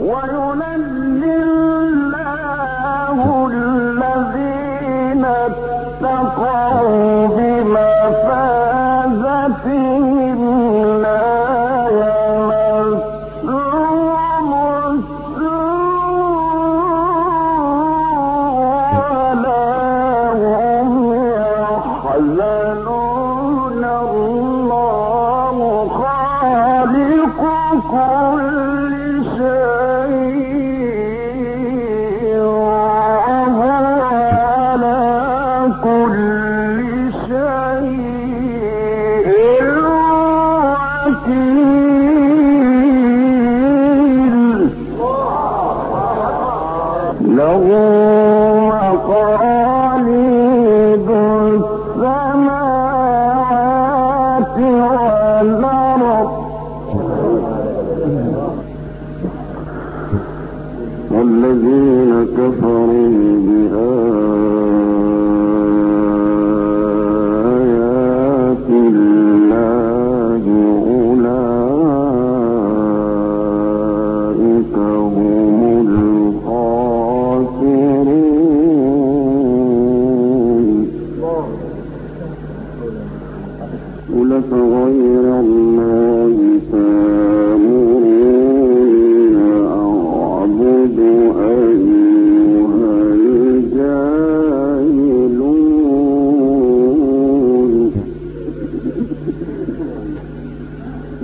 وينزل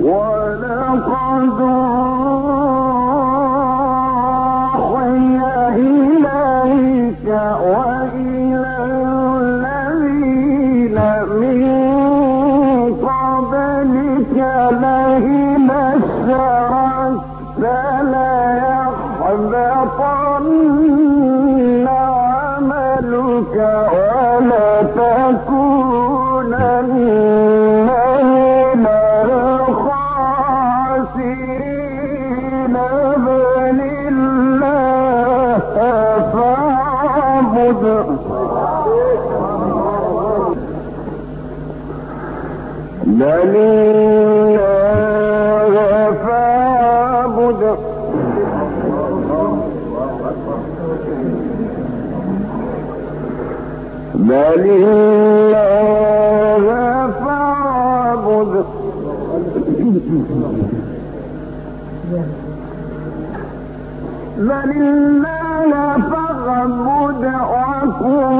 ولقد بل الله فاعبد فاعبد وكن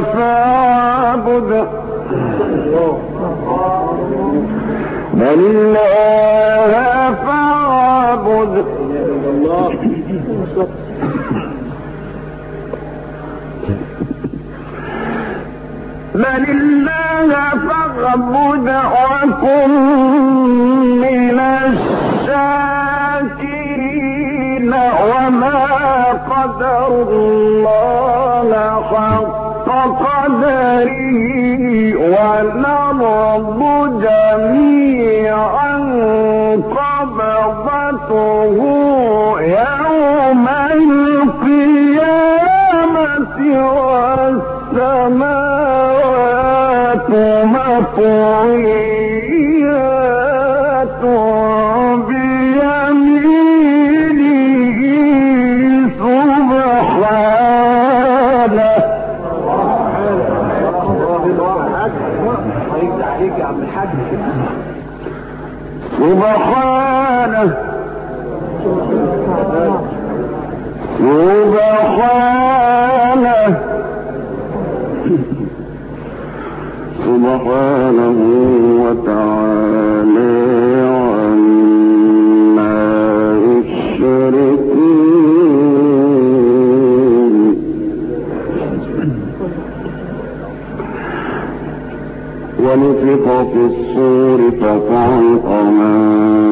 فاعبد. بل الله فاعبد. بل الله فاعبد وكن من الشاكرين. وما قدر الله حق كقدره والأرض جميعا قبضته يوم القيامة والسماوات مطويات عليك يا عم الحاج. وبخانة. وبخانة. سبحانه وتعالى. ونفق في الصور فصعق من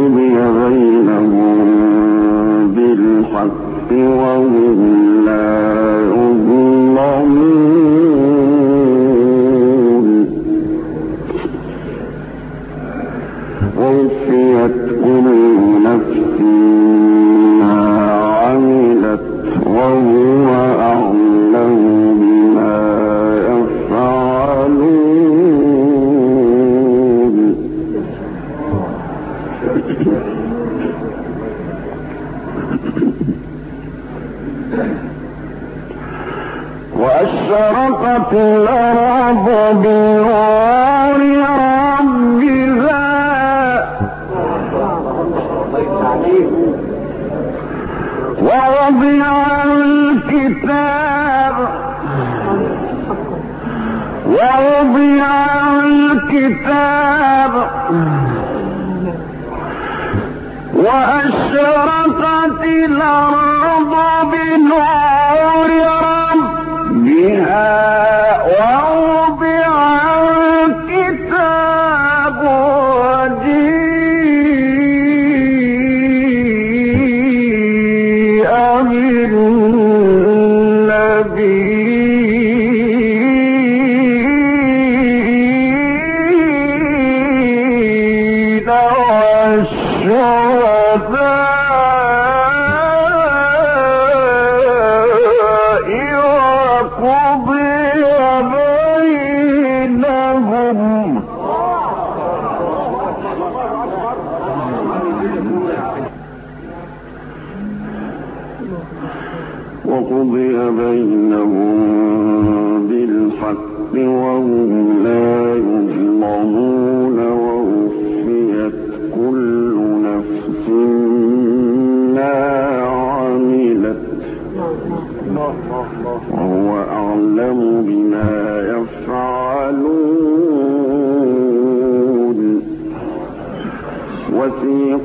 وقضي أولياء الكتاب وأشرقت الأرض بنور ربها. والشهداء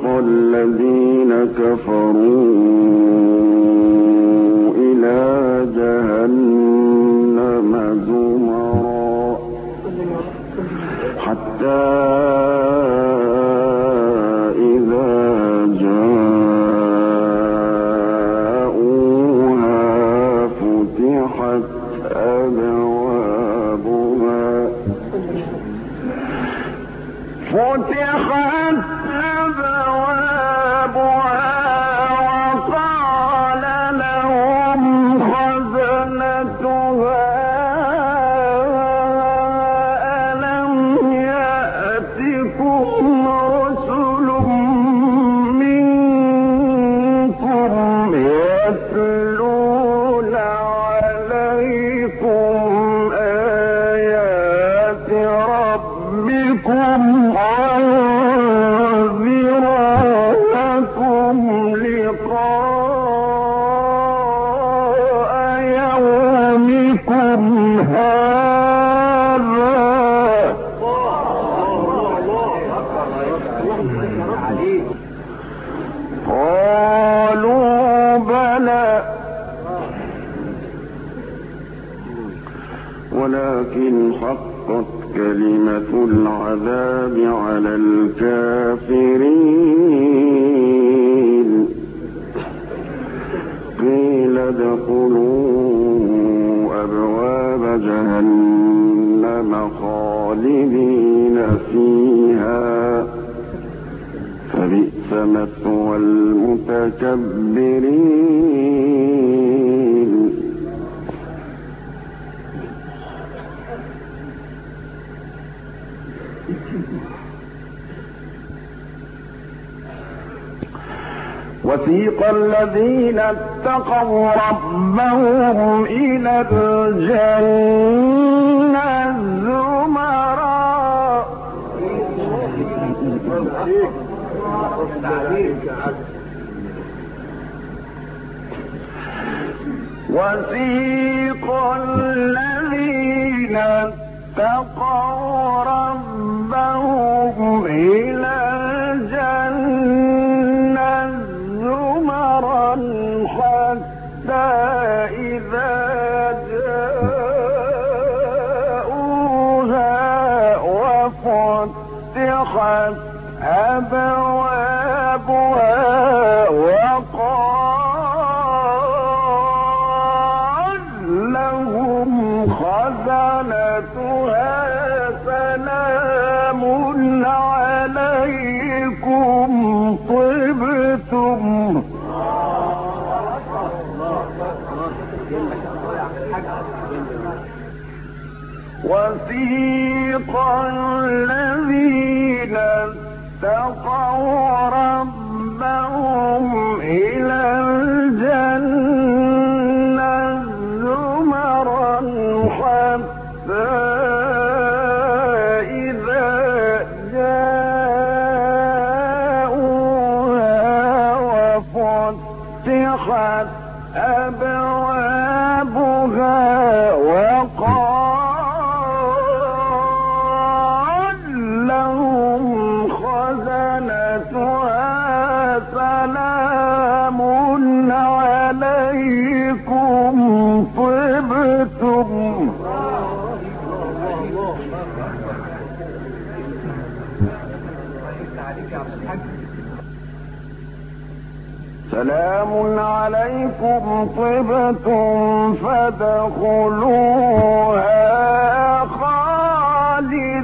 الذين كفروا إلى جهنم زمرا. حتى فتحت الكافرين. قيل ادخلوا أبواب جهنم خالدين فيها. فبئس مثوى المتكبرين. وثيق الذين اتقوا ربهم إلى الجنة زمرا. وسيق الذين اتقوا ربهم إلى وفتحت وسيق الذين اتقوا ربهم إلى عليكم طبتم فادخلوها خالدين.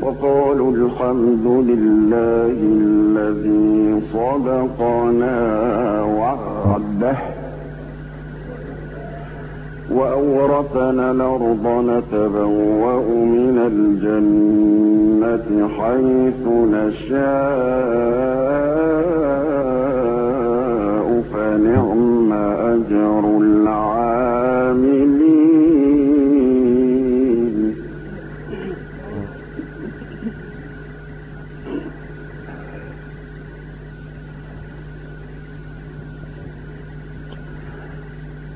وقالوا الحمد لله الذي صدقنا وعده. وأورثنا الأرض نتبوأ من الجنة حيث نشاء فنعم أجر العاملين.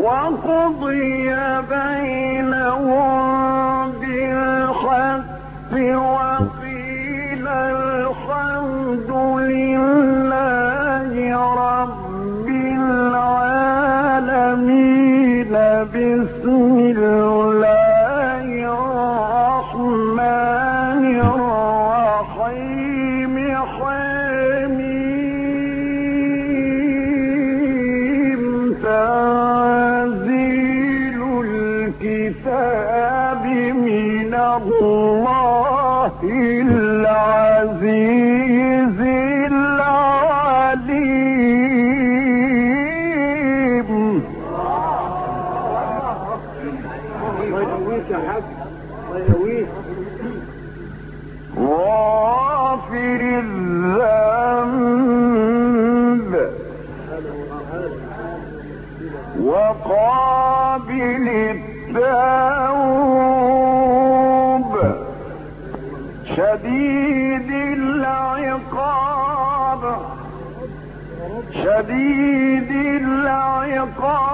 وقضي بينهم بالحق وقيل الحمد لله رب العالمين. بسم الله الرحمن الرحيم. حميم. الكتاب من الله العزيز. شديد العقاب. شديد العقاب.